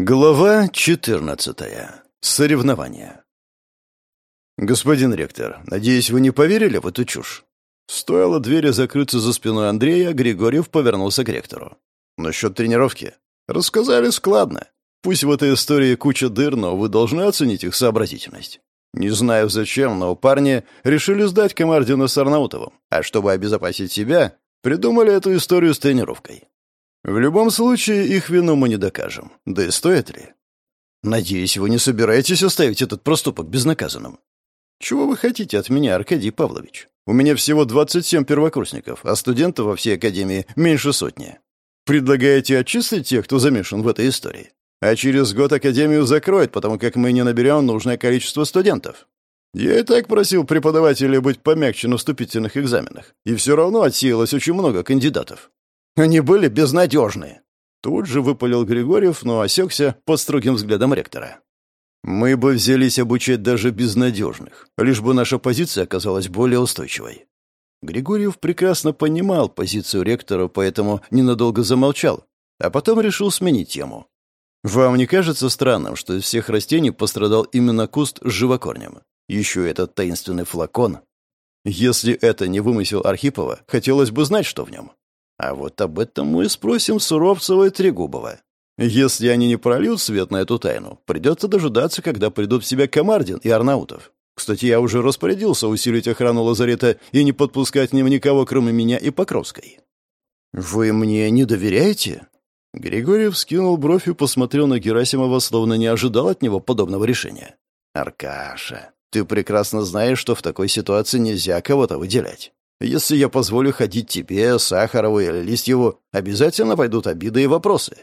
Глава 14. Соревнования. Господин ректор, надеюсь, вы не поверили в эту чушь? Стоило двери закрыться за спиной Андрея, Григорьев повернулся к ректору. Насчет тренировки. Рассказали складно. Пусть в этой истории куча дыр, но вы должны оценить их сообразительность. Не знаю зачем, но парни решили сдать Комардина с Арнаутовым, а чтобы обезопасить себя, придумали эту историю с тренировкой. В любом случае, их вину мы не докажем. Да и стоит ли? Надеюсь, вы не собираетесь оставить этот проступок безнаказанным. Чего вы хотите от меня, Аркадий Павлович? У меня всего 27 первокурсников, а студентов во всей академии меньше сотни. Предлагаете отчислить тех, кто замешан в этой истории? А через год академию закроют, потому как мы не наберем нужное количество студентов. Я и так просил преподавателей быть помягче на вступительных экзаменах, и все равно отсеялось очень много кандидатов. Они были безнадежны. Тут же выпалил Григорьев, но осекся под строгим взглядом ректора. Мы бы взялись обучать даже безнадежных, лишь бы наша позиция оказалась более устойчивой. Григорьев прекрасно понимал позицию ректора, поэтому ненадолго замолчал, а потом решил сменить тему. «Вам не кажется странным, что из всех растений пострадал именно куст с живокорнем? Еще этот таинственный флакон. Если это не вымысел Архипова, хотелось бы знать, что в нем. А вот об этом мы и спросим Суровцева и Трегубова. Если они не прольют свет на эту тайну, придется дожидаться, когда придут в себя Комардин и Арнаутов. Кстати, я уже распорядился усилить охрану лазарета и не подпускать к ним никого, кроме меня и Покровской. «Вы мне не доверяете?» Григорьев скинул бровь и посмотрел на Герасимова, словно не ожидал от него подобного решения. «Аркаша, ты прекрасно знаешь, что в такой ситуации нельзя кого-то выделять. Если я позволю ходить тебе, Сахарову или Листьеву, обязательно пойдут обиды и вопросы.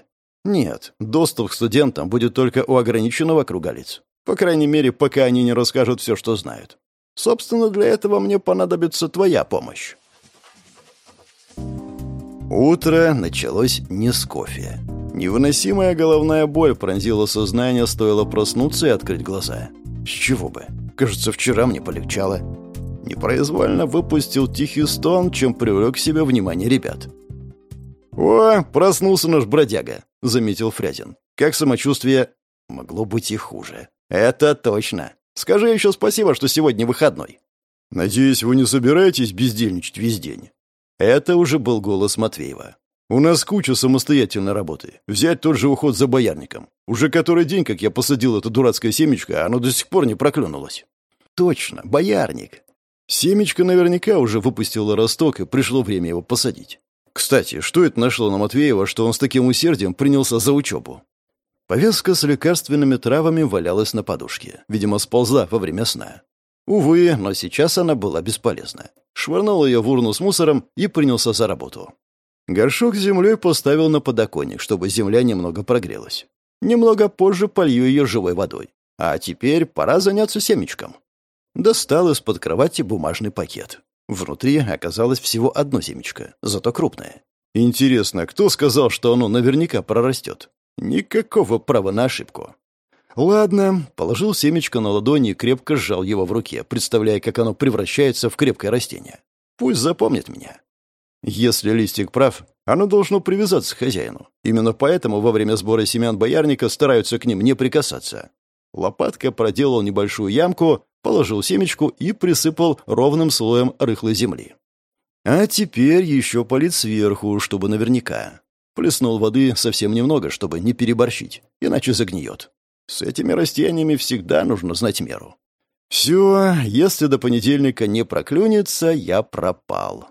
Нет, доступ к студентам будет только у ограниченного круга лиц. По крайней мере, пока они не расскажут все, что знают. Собственно, для этого мне понадобится твоя помощь. Утро началось не с кофе. Невыносимая головная боль пронзила сознание, стоило проснуться и открыть глаза. С чего бы? Кажется, вчера мне полегчало непроизвольно выпустил тихий стон, чем привлек к себе внимание ребят. «О, проснулся наш бродяга», — заметил Фрязин. «Как самочувствие?» «Могло быть и хуже». «Это точно. Скажи еще спасибо, что сегодня выходной». «Надеюсь, вы не собираетесь бездельничать весь день?» Это уже был голос Матвеева. «У нас куча самостоятельной работы. Взять тот же уход за боярником. Уже который день, как я посадил это дурацкое семечко, а оно до сих пор не проклюнулось». «Точно, боярник. Семечко наверняка уже выпустило росток, и пришло время его посадить. Кстати, что это нашло на Матвеева, что он с таким усердием принялся за учебу? Повязка с лекарственными травами валялась на подушке. Видимо, сползла во время сна. Увы, но сейчас она была бесполезна. Швырнул ее в урну с мусором и принялся за работу. Горшок с землей поставил на подоконник, чтобы земля немного прогрелась. Немного позже полью ее живой водой. А теперь пора заняться семечком. Достал из-под кровати бумажный пакет. Внутри оказалось всего одно семечко, зато крупное. Интересно, кто сказал, что оно наверняка прорастет? Никакого права на ошибку. Ладно, положил семечко на ладони и крепко сжал его в руке, представляя, как оно превращается в крепкое растение. Пусть запомнит меня. Если листик прав, оно должно привязаться к хозяину. Именно поэтому во время сбора семян боярника стараются к ним не прикасаться. Лопатка проделал небольшую ямку, положил семечку и присыпал ровным слоем рыхлой земли. А теперь еще полит сверху, чтобы наверняка. Плеснул воды совсем немного, чтобы не переборщить, иначе загниет. С этими растениями всегда нужно знать меру. Все, если до понедельника не проклюнется, я пропал.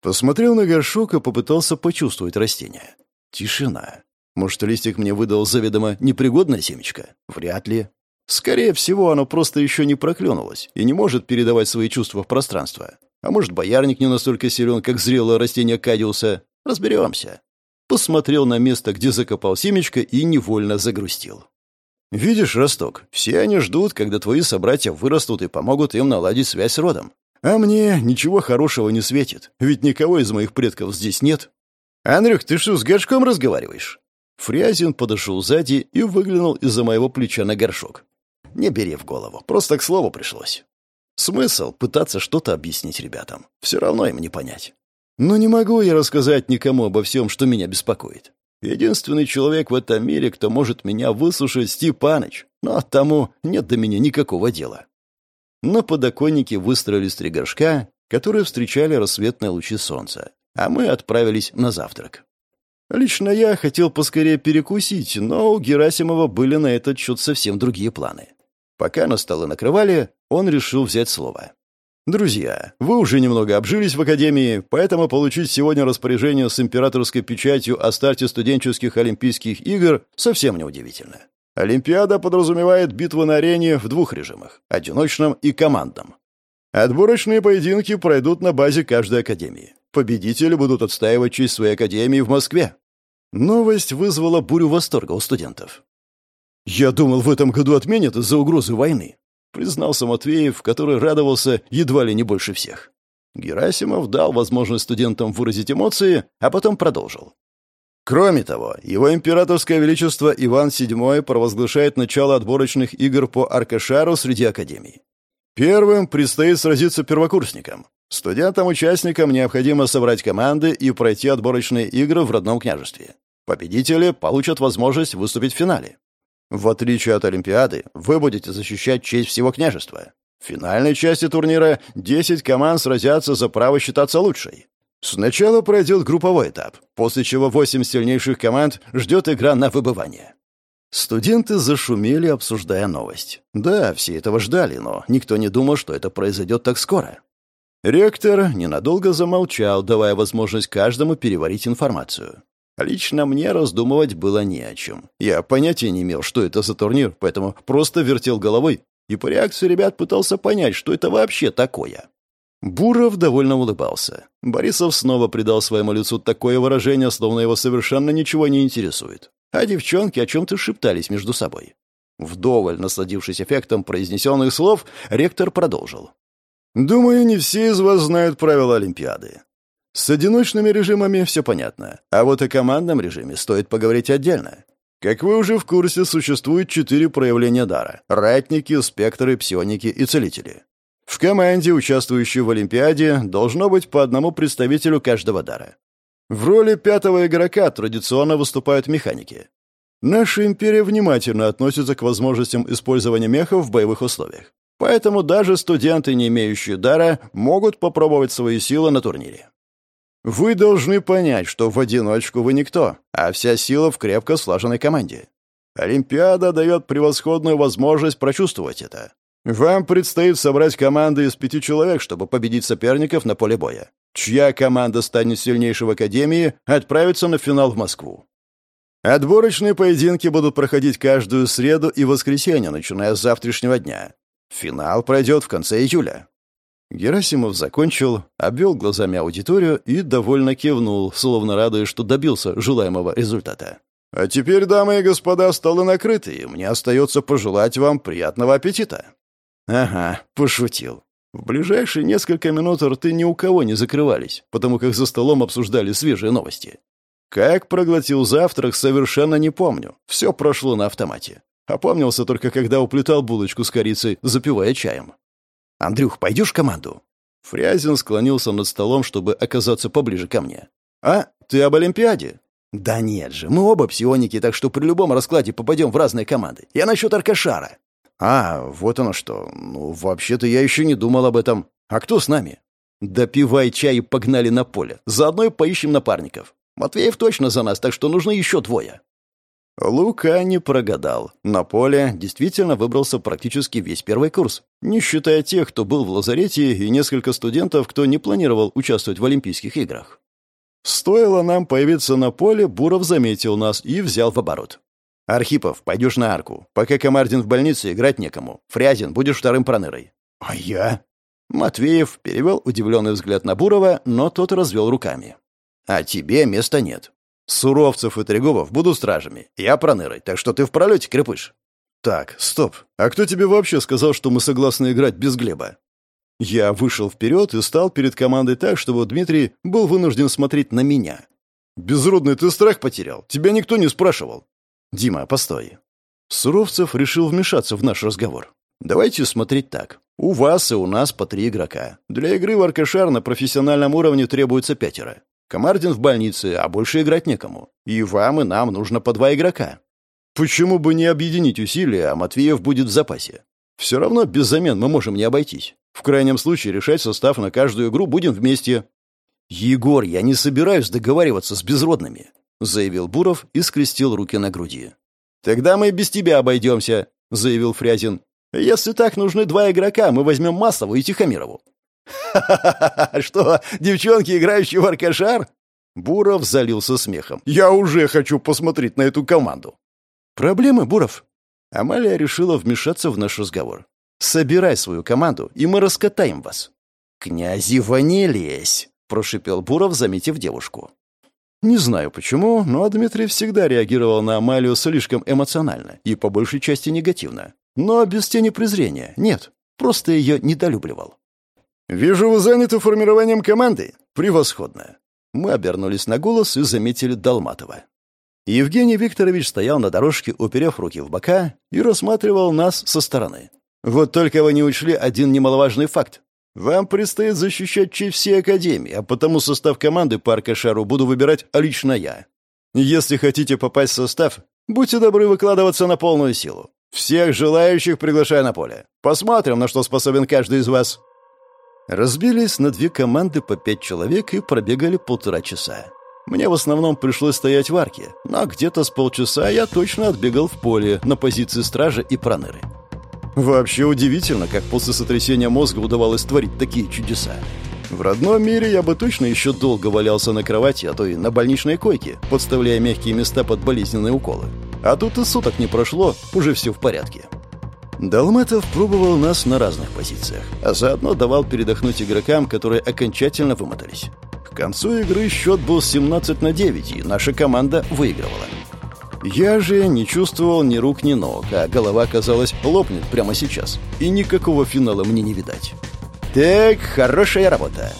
Посмотрел на горшок и попытался почувствовать растение. Тишина. Может, листик мне выдал заведомо непригодное семечко? Вряд ли. Скорее всего, оно просто еще не проклюнулось и не может передавать свои чувства в пространство. А может, боярник не настолько силен, как зрелое растение кадиуса. Разберемся. Посмотрел на место, где закопал семечко, и невольно загрустил. «Видишь, Росток, все они ждут, когда твои собратья вырастут и помогут им наладить связь с родом. А мне ничего хорошего не светит, ведь никого из моих предков здесь нет. Андрюх, ты что, с горшком разговариваешь?» Фрязин подошел сзади и выглянул из-за моего плеча на горшок. Не бери в голову, просто к слову пришлось. Смысл пытаться что-то объяснить ребятам. Все равно им не понять. Но не могу я рассказать никому обо всем, что меня беспокоит. Единственный человек в этом мире, кто может меня выслушать, Степаныч, но тому нет до меня никакого дела. На подоконнике выстроились три горшка, которые встречали рассветные лучи солнца, а мы отправились на завтрак. Лично я хотел поскорее перекусить, но у Герасимова были на этот счет совсем другие планы. Пока на столы накрывали, он решил взять слово. «Друзья, вы уже немного обжились в Академии, поэтому получить сегодня распоряжение с императорской печатью о старте студенческих Олимпийских игр совсем неудивительно. Олимпиада подразумевает битвы на арене в двух режимах – одиночном и командном. Отборочные поединки пройдут на базе каждой Академии. Победители будут отстаивать честь своей Академии в Москве. Новость вызвала бурю восторга у студентов. «Я думал, в этом году отменят из-за угрозы войны», признался Матвеев, который радовался едва ли не больше всех. Герасимов дал возможность студентам выразить эмоции, а потом продолжил. Кроме того, его императорское величество Иван VII провозглашает начало отборочных игр по Аркашару среди академий. Первым предстоит сразиться первокурсникам. Студентам-участникам необходимо собрать команды и пройти отборочные игры в родном княжестве. Победители получат возможность выступить в финале. В отличие от Олимпиады, вы будете защищать честь всего княжества. В финальной части турнира 10 команд сразятся за право считаться лучшей. Сначала пройдет групповой этап, после чего 8 сильнейших команд ждет игра на выбывание. Студенты зашумели, обсуждая новость. Да, все этого ждали, но никто не думал, что это произойдет так скоро. Ректор ненадолго замолчал, давая возможность каждому переварить информацию. Лично мне раздумывать было не о чем. Я понятия не имел, что это за турнир, поэтому просто вертел головой и по реакции ребят пытался понять, что это вообще такое. Буров довольно улыбался. Борисов снова придал своему лицу такое выражение, словно его совершенно ничего не интересует. А девчонки о чем-то шептались между собой. Вдоволь насладившись эффектом произнесенных слов, ректор продолжил. «Думаю, не все из вас знают правила Олимпиады. С одиночными режимами все понятно, а вот о командном режиме стоит поговорить отдельно. Как вы уже в курсе, существует четыре проявления дара — ратники, спектры, псионики и целители. В команде, участвующей в Олимпиаде, должно быть по одному представителю каждого дара. В роли пятого игрока традиционно выступают механики. Наша империя внимательно относится к возможностям использования мехов в боевых условиях. Поэтому даже студенты, не имеющие дара, могут попробовать свои силы на турнире. Вы должны понять, что в одиночку вы никто, а вся сила в крепко слаженной команде. Олимпиада дает превосходную возможность прочувствовать это. Вам предстоит собрать команды из пяти человек, чтобы победить соперников на поле боя. Чья команда станет сильнейшей в Академии, отправится на финал в Москву. Отборочные поединки будут проходить каждую среду и воскресенье, начиная с завтрашнего дня. Финал пройдет в конце июля. Герасимов закончил, обвел глазами аудиторию и довольно кивнул, словно радуясь, что добился желаемого результата. «А теперь, дамы и господа, столы накрыты, и мне остается пожелать вам приятного аппетита». «Ага, пошутил. В ближайшие несколько минут рты ни у кого не закрывались, потому как за столом обсуждали свежие новости. Как проглотил завтрак, совершенно не помню. Все прошло на автомате. Опомнился только, когда уплетал булочку с корицей, запивая чаем. «Андрюх, пойдешь в команду?» Фрязин склонился над столом, чтобы оказаться поближе ко мне. «А, ты об Олимпиаде?» «Да нет же, мы оба псионики, так что при любом раскладе попадем в разные команды. Я насчет Аркашара». «А, вот оно что. Ну, вообще-то я еще не думал об этом. А кто с нами?» «Допивай чай и погнали на поле. Заодно и поищем напарников. Матвеев точно за нас, так что нужны еще двое». Лука не прогадал. На поле действительно выбрался практически весь первый курс, не считая тех, кто был в лазарете, и несколько студентов, кто не планировал участвовать в Олимпийских играх. Стоило нам появиться на поле, Буров заметил нас и взял в оборот. «Архипов, пойдешь на арку. Пока Комардин в больнице, играть некому. Фрязин, будешь вторым пронырой». «А я?» Матвеев перевел удивленный взгляд на Бурова, но тот развел руками. «А тебе места нет. Суровцев и Трегубов будут стражами. Я пронырой, так что ты в пролете, крепыш. Так, стоп. А кто тебе вообще сказал, что мы согласны играть без Глеба? Я вышел вперед и стал перед командой так, чтобы Дмитрий был вынужден смотреть на меня. «Безродный, ты страх потерял. Тебя никто не спрашивал». «Дима, постой». Суровцев решил вмешаться в наш разговор. «Давайте смотреть так. У вас и у нас по три игрока. Для игры в Аркашар на профессиональном уровне требуется пятеро. Комардин в больнице, а больше играть некому. И вам, и нам нужно по два игрока. Почему бы не объединить усилия, а Матвеев будет в запасе? Все равно без замен мы можем не обойтись. В крайнем случае решать состав на каждую игру будем вместе. Егор, я не собираюсь договариваться с безродными, заявил Буров и скрестил руки на груди. Тогда мы без тебя обойдемся, заявил Фрязин. Если так нужны два игрока, мы возьмем Маслову и Тихомирову. «Ха-ха-ха! Что, девчонки, играющие в аркашар?» Буров залился смехом. «Я уже хочу посмотреть на эту команду!» «Проблемы, Буров?» Амалия решила вмешаться в наш разговор. «Собирай свою команду, и мы раскатаем вас». «Князева, не лезь!» — прошипел Буров, заметив девушку. Не знаю почему, но Дмитрий всегда реагировал на Амалию слишком эмоционально и по большей части негативно. Но без тени презрения, нет, просто ее недолюбливал. «Вижу, вы заняты формированием команды. Превосходно!» Мы обернулись на голос и заметили Долматова. Евгений Викторович стоял на дорожке, уперев руки в бока, и рассматривал нас со стороны. «Вот только вы не учли один немаловажный факт. Вам предстоит защищать честь всей Академии, а потому состав команды по Аркашару буду выбирать лично я. Если хотите попасть в состав, будьте добры выкладываться на полную силу. Всех желающих приглашаю на поле. Посмотрим, на что способен каждый из вас». Разбились на две команды по пять человек и пробегали полтора часа. Мне в основном пришлось стоять в арке, но где-то с полчаса я точно отбегал в поле на позиции стража и проныры. Вообще удивительно, как после сотрясения мозга удавалось творить такие чудеса. В родном мире я бы точно еще долго валялся на кровати, а то и на больничной койке, подставляя мягкие места под болезненные уколы. А тут и суток не прошло, уже все в порядке. Долматов пробовал нас на разных позициях, а заодно давал передохнуть игрокам, которые окончательно вымотались. К концу игры счет был 17 на 9, и наша команда выигрывала. Я же не чувствовал ни рук, ни ног, а голова, казалось, лопнет прямо сейчас. И никакого финала мне не видать. «Так, хорошая работа!»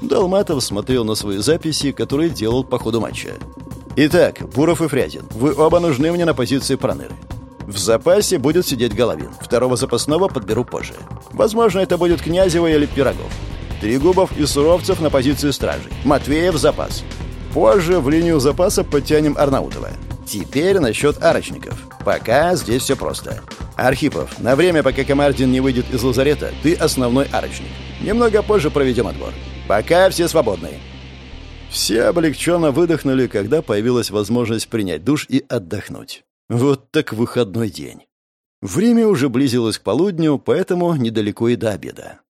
Долматов смотрел на свои записи, которые делал по ходу матча. «Итак, Буров и Фрязин, вы оба нужны мне на позиции проныры. В запасе будет сидеть Головин. Второго запасного подберу позже. Возможно, это будет Князева или Пирогов. Трегубов и Суровцев на позиции стражей. Матвеев запас. Позже в линию запаса подтянем Арнаутова. Теперь насчет арочников. Пока здесь все просто. Архипов, на время, пока Комардин не выйдет из лазарета, ты основной арочник. Немного позже проведем отбор. Пока все свободны. Все облегченно выдохнули, когда появилась возможность принять душ и отдохнуть. Вот так выходной день. Время уже близилось к полудню, поэтому недалеко и до обеда.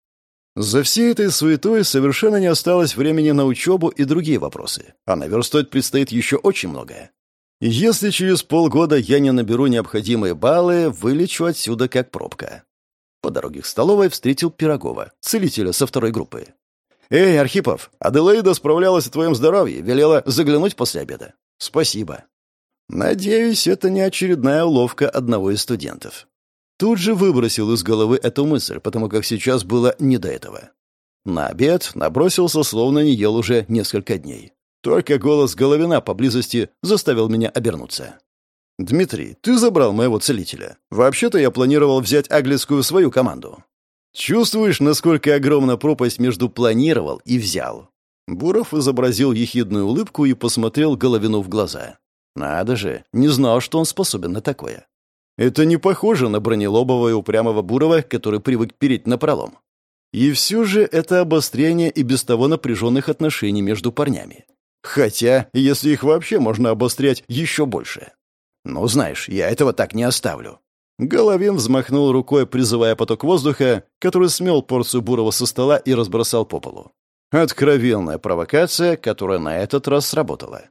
За всей этой суетой совершенно не осталось времени на учебу и другие вопросы, а наверстать предстоит еще очень многое. Если через полгода я не наберу необходимые баллы, вылечу отсюда как пробка. По дороге к столовой встретил Пирогова, целителя со второй группы. «Эй, Архипов, Аделаида справлялась о твоем здоровье, велела заглянуть после обеда». «Спасибо». Надеюсь, это не очередная уловка одного из студентов. Тут же выбросил из головы эту мысль, потому как сейчас было не до этого. На обед набросился, словно не ел уже несколько дней. Только голос Головина поблизости заставил меня обернуться. «Дмитрий, ты забрал моего целителя. Вообще-то я планировал взять Аглицкую свою команду». «Чувствуешь, насколько огромна пропасть между планировал и взял?» Буров изобразил ехидную улыбку и посмотрел Головину в глаза. Надо же, не знал, что он способен на такое. Это не похоже на бронелобого и упрямого Бурова, который привык переть на пролом. И все же это обострение и без того напряженных отношений между парнями. Хотя, если их вообще можно обострять еще больше. Ну, знаешь, я этого так не оставлю. Головин взмахнул рукой, призывая поток воздуха, который смел порцию Бурова со стола и разбросал по полу. Откровенная провокация, которая на этот раз сработала.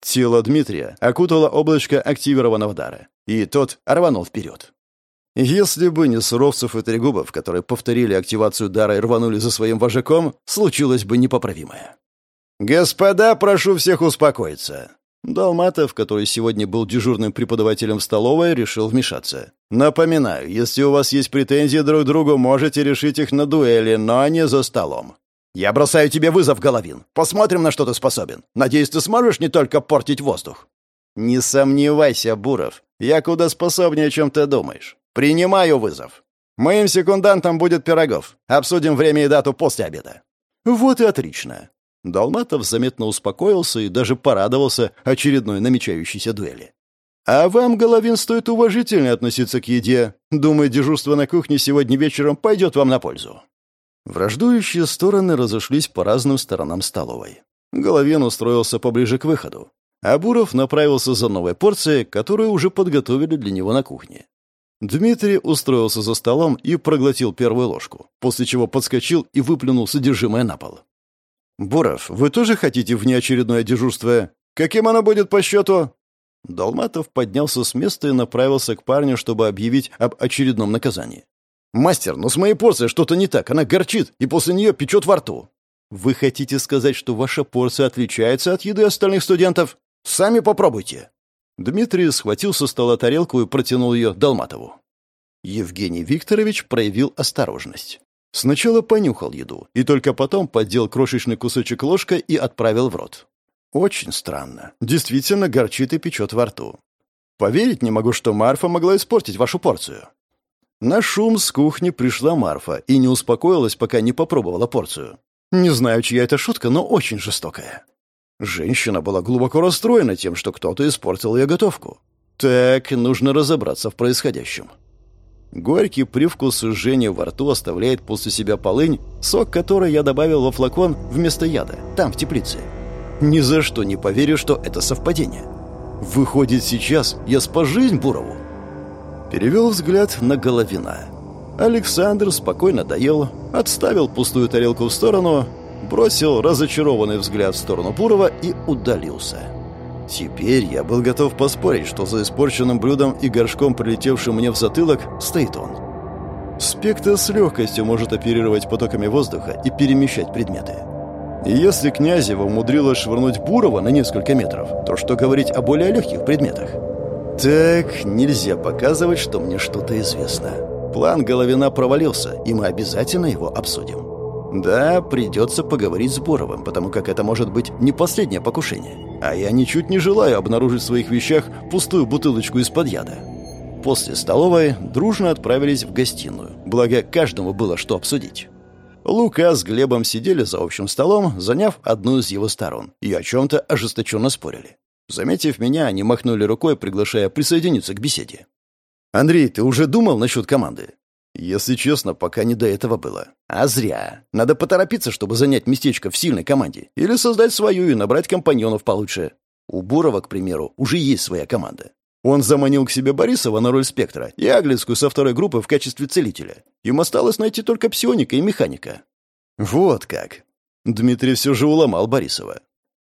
Тело Дмитрия окутало облачко активированного дара, и тот рванул вперед. Если бы не Суровцев и Трегубов, которые повторили активацию дара и рванули за своим вожаком, случилось бы непоправимое. «Господа, прошу всех успокоиться!» Долматов, который сегодня был дежурным преподавателем в столовой, решил вмешаться. «Напоминаю, если у вас есть претензии друг к другу, можете решить их на дуэли, но не за столом. «Я бросаю тебе вызов, Головин. Посмотрим, на что ты способен. Надеюсь, ты сможешь не только портить воздух?» «Не сомневайся, Буров. Я куда способнее, чем ты думаешь. Принимаю вызов. Моим секундантом будет Пирогов. Обсудим время и дату после обеда». «Вот и отлично». Долматов заметно успокоился и даже порадовался очередной намечающейся дуэли. «А вам, Головин, стоит уважительнее относиться к еде. Думаю, дежурство на кухне сегодня вечером пойдет вам на пользу». Враждующие стороны разошлись по разным сторонам столовой. Головин устроился поближе к выходу, а Буров направился за новой порцией, которую уже подготовили для него на кухне. Дмитрий устроился за столом и проглотил первую ложку, после чего подскочил и выплюнул содержимое на пол. «Буров, вы тоже хотите внеочередное дежурство? Каким оно будет по счету?» Долматов поднялся с места и направился к парню, чтобы объявить об очередном наказании. «Мастер, но с моей порцией что-то не так. Она горчит, и после нее печет во рту». «Вы хотите сказать, что ваша порция отличается от еды остальных студентов? Сами попробуйте». Дмитрий схватил со стола тарелку и протянул ее Долматову. Евгений Викторович проявил осторожность. Сначала понюхал еду, и только потом поддел крошечный кусочек ложкой и отправил в рот. Очень странно. Действительно горчит и печет во рту. Поверить не могу, что Марфа могла испортить вашу порцию. На шум с кухни пришла Марфа и не успокоилась, пока не попробовала порцию. Не знаю, чья это шутка, но очень жестокая. Женщина была глубоко расстроена тем, что кто-то испортил ее готовку. Так, нужно разобраться в происходящем. Горький привкус жжения во рту оставляет после себя полынь, сок которой я добавил во флакон вместо яда, там, в теплице. Ни за что не поверю, что это совпадение. Выходит, сейчас я спас жизнь Бурову. Перевел взгляд на Головина. Александр спокойно доел, отставил пустую тарелку в сторону, бросил разочарованный взгляд в сторону Бурова и удалился. Теперь я был готов поспорить, что за испорченным блюдом и горшком, прилетевшим мне в затылок, стоит он. Спектр с легкостью может оперировать потоками воздуха и перемещать предметы. И если Князева умудрилась швырнуть Бурова на несколько метров, то что говорить о более легких предметах? Так, нельзя показывать, что мне что-то известно. План Головина провалился, и мы обязательно его обсудим. Да, придется поговорить с Боровым, потому как это может быть не последнее покушение. А я ничуть не желаю обнаружить в своих вещах пустую бутылочку из-под яда. После столовой дружно отправились в гостиную, благо каждому было что обсудить. Лука с Глебом сидели за общим столом, заняв одну из его сторон, и о чем-то ожесточенно спорили. Заметив меня, они махнули рукой, приглашая присоединиться к беседе. «Андрей, ты уже думал насчет команды?» Если честно, пока не до этого было. А зря. Надо поторопиться, чтобы занять местечко в сильной команде. Или создать свою и набрать компаньонов получше. У Бурова, к примеру, уже есть своя команда. Он заманил к себе Борисова на роль спектра и Аглицкую со второй группы в качестве целителя. Им осталось найти только псионика и механика. Вот как. Дмитрий все же уломал Борисова.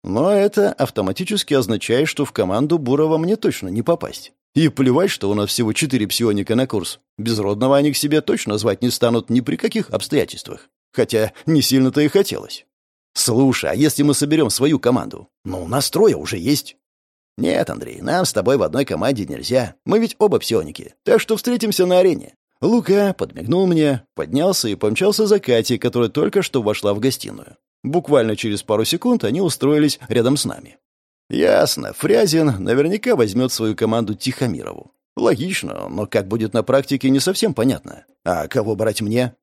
Но это автоматически означает, что в команду Бурова мне точно не попасть. И плевать, что у нас всего четыре псионика на курс. Безродного они к себе точно звать не станут ни при каких обстоятельствах. Хотя не сильно-то и хотелось. Слушай, а если мы соберем свою команду? Ну, у нас трое уже есть. Нет, Андрей, нам с тобой в одной команде нельзя. Мы ведь оба псионики. Так что встретимся на арене. Лука подмигнул мне, поднялся и помчался за Катей, которая только что вошла в гостиную. Буквально через пару секунд они устроились рядом с нами. Ясно, Фрязин наверняка возьмет свою команду Тихомирову. Логично, но как будет на практике, не совсем понятно. А кого брать мне?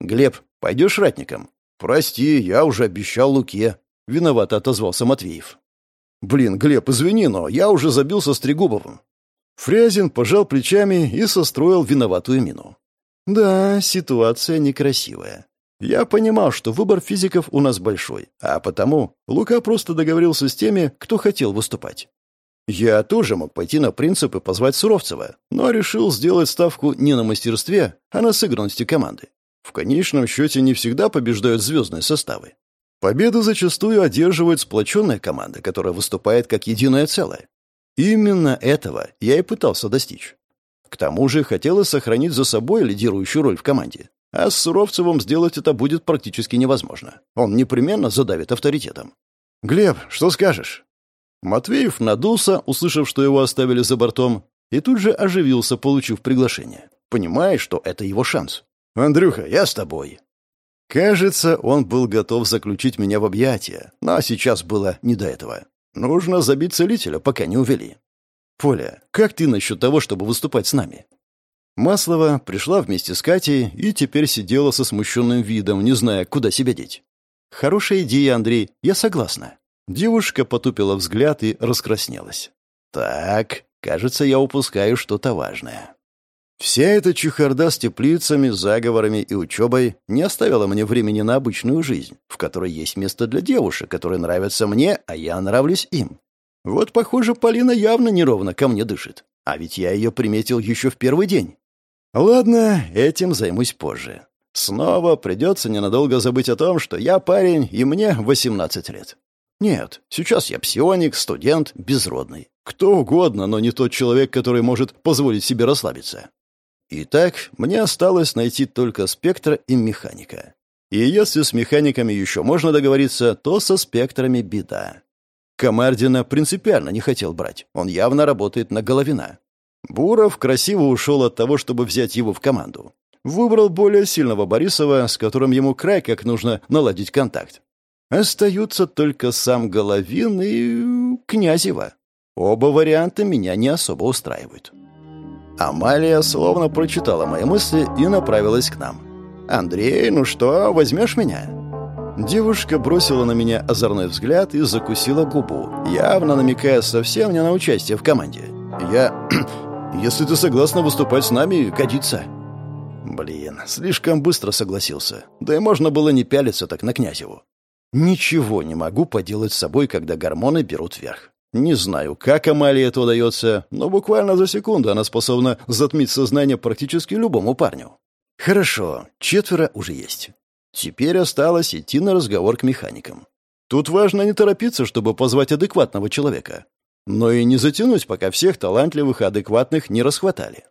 Глеб, пойдешь ратником? Прости, я уже обещал Луке. Виновато отозвался Матвеев. Блин, Глеб, извини, но я уже забился с Трегубовым. Фрязин пожал плечами и состроил виноватую мину. Да, ситуация некрасивая. Я понимал, что выбор физиков у нас большой, а потому Лука просто договорился с теми, кто хотел выступать. Я тоже мог пойти на принцип и позвать Суровцева, но решил сделать ставку не на мастерстве, а на сыгранности команды. В конечном счете не всегда побеждают звездные составы. Победу зачастую одерживает сплоченная команда, которая выступает как единое целое. Именно этого я и пытался достичь. К тому же хотелось сохранить за собой лидирующую роль в команде, а с Суровцевым сделать это будет практически невозможно. Он непременно задавит авторитетом. «Глеб, что скажешь?» Матвеев надулся, услышав, что его оставили за бортом, и тут же оживился, получив приглашение. Понимая, что это его шанс. «Андрюха, я с тобой». Кажется, он был готов заключить меня в объятия, но сейчас было не до этого. Нужно забить целителя, пока не увели. «Поля, как ты насчет того, чтобы выступать с нами?» Маслова пришла вместе с Катей и теперь сидела со смущенным видом, не зная, куда себя деть. Хорошая идея, Андрей, я согласна. Девушка потупила взгляд и раскраснелась. Так, кажется, я упускаю что-то важное. Вся эта чехарда с теплицами, заговорами и учебой не оставила мне времени на обычную жизнь, в которой есть место для девушек, которые нравятся мне, а я нравлюсь им. Вот, похоже, Полина явно неровно ко мне дышит. А ведь я ее приметил еще в первый день. Ладно, этим займусь позже. Снова придется ненадолго забыть о том, что я парень, и мне 18 лет. Нет, сейчас я псионик, студент, безродный. Кто угодно, но не тот человек, который может позволить себе расслабиться. Итак, мне осталось найти только спектра и механика. И если с механиками еще можно договориться, то со спектрами беда. Комардина принципиально не хотел брать. Он явно работает на Головина. Буров красиво ушел от того, чтобы взять его в команду. Выбрал более сильного Борисова, с которым ему край как нужно наладить контакт. Остаются только сам Головин и Князева. Оба варианта меня не особо устраивают. Амалия словно прочитала мои мысли и направилась к нам. «Андрей, ну что, возьмешь меня?» Девушка бросила на меня озорной взгляд и закусила губу, явно намекая совсем не на участие в команде. «Я... если ты согласна выступать с нами, годится». Блин, слишком быстро согласился. Да и можно было не пялиться так на Князеву. Ничего не могу поделать с собой, когда гормоны берут верх. Не знаю, как Амалии это удается, но буквально за секунду она способна затмить сознание практически любому парню. Хорошо, четверо уже есть. Теперь осталось идти на разговор к механикам. Тут важно не торопиться, чтобы позвать адекватного человека. Но и не затянуть, пока всех талантливых и адекватных не расхватали.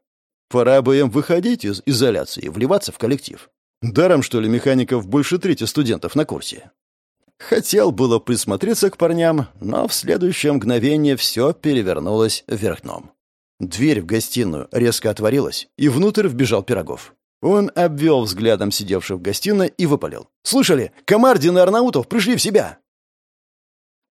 Пора бы им выходить из изоляции и вливаться в коллектив. Даром, что ли, механиков больше трети студентов на курсе. Хотел было присмотреться к парням, но в следующее мгновение все перевернулось вверх дном. Дверь в гостиную резко отворилась, и внутрь вбежал Пирогов. Он обвел взглядом сидевших в гостиной и выпалил. «Слышали? Комардин и Арнаутов пришли в себя!»